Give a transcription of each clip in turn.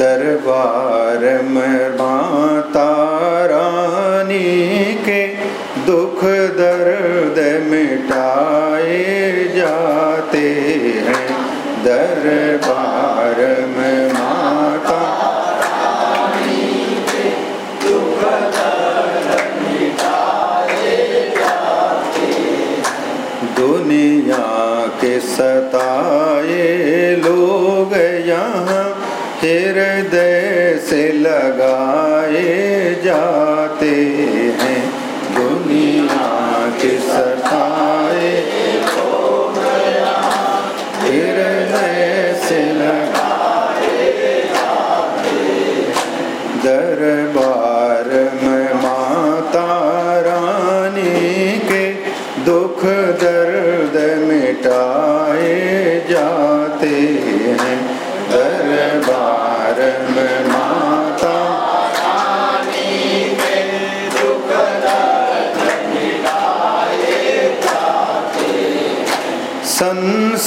दरबार में माता रानी के दुख दर्द मिटाए जाते हैं। दरबार में माता दुनिया के सताए लोग यहाँ हृदय से लगाए जाते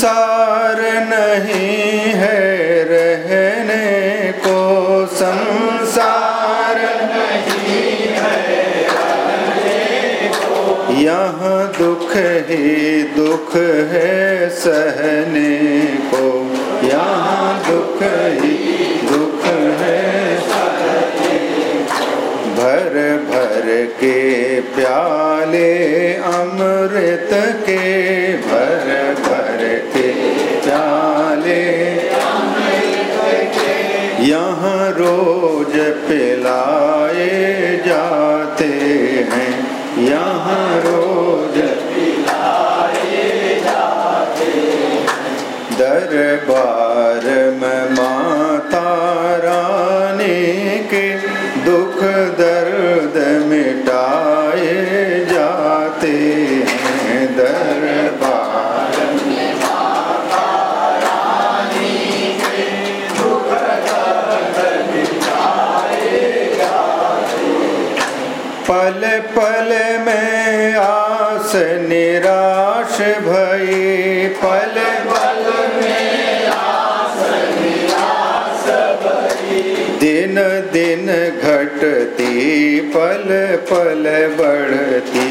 संसार नहीं है रहने को। संसार नहीं है यहाँ दुख ही दुख है सहने को। यहाँ दुख ही दुख है भर भर के प्याले अमृत के भर भर के प्याले यहाँ रोज पिलाए जाते हैं। यहाँ रोज पिलाए जाते दरबार पल पल में आस निराश भई। पल पल में आस निराश भई। दिन दिन घटती, पल पल बढ़ती।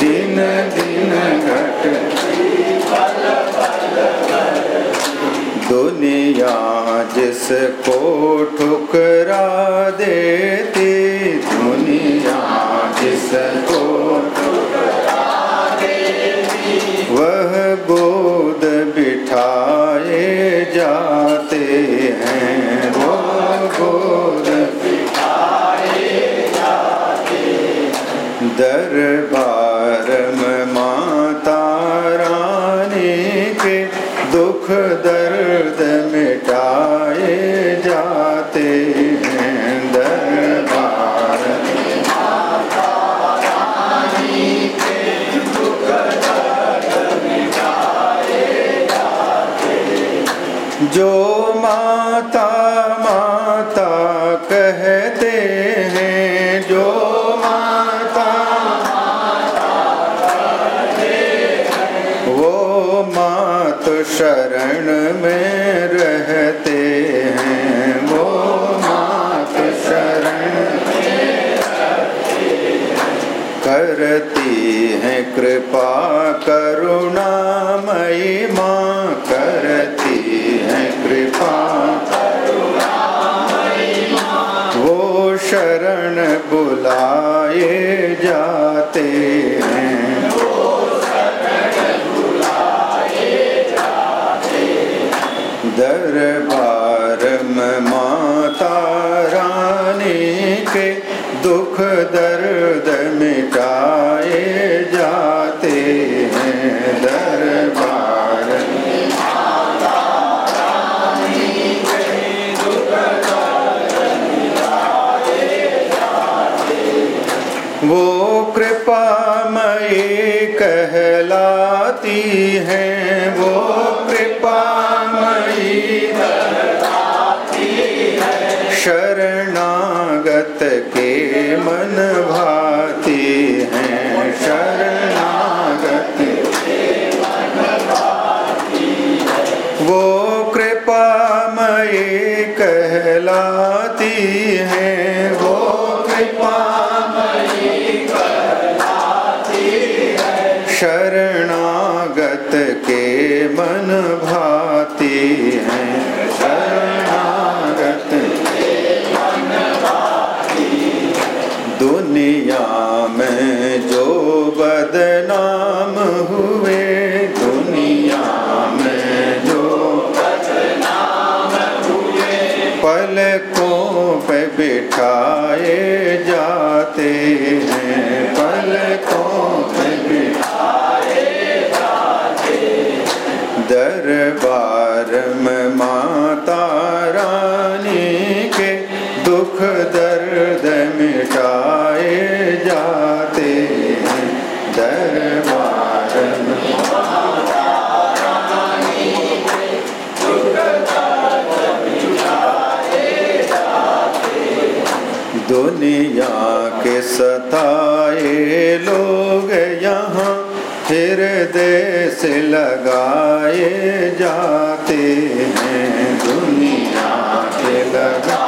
दिन दिन घटती, पल पल दुनिया जिसको ठुकरा देती, दुनिया जिसको वह गोद बिठाए जाते हैं। वो गोद दरबार में माता रानी के दुख कहते हैं जो माता वो मात शरण में रहते हैं। वो मात शरण करती है कृपा, करुणामयी माँ। दरबार में माता रानी के दुख दर्द मिटाए जाते हैं। दरबार वो कृपामयी कहलाती हैं, वो कृपामयी शरणागत के मन भाती हैं। शरणागत वो कृपामयी कृपामयी कहलाती हैं। वो कृपा शरणागत के मन भाती बिठाए जाते हैं। पलकों पे बिठाए जाते दरबार में माता रानी के दुख दर्द मिटाए जाते हैं। दरबार दुनिया के सताए लोग यहाँ फिर देश लगाए जाते हैं। दुनिया के लगाए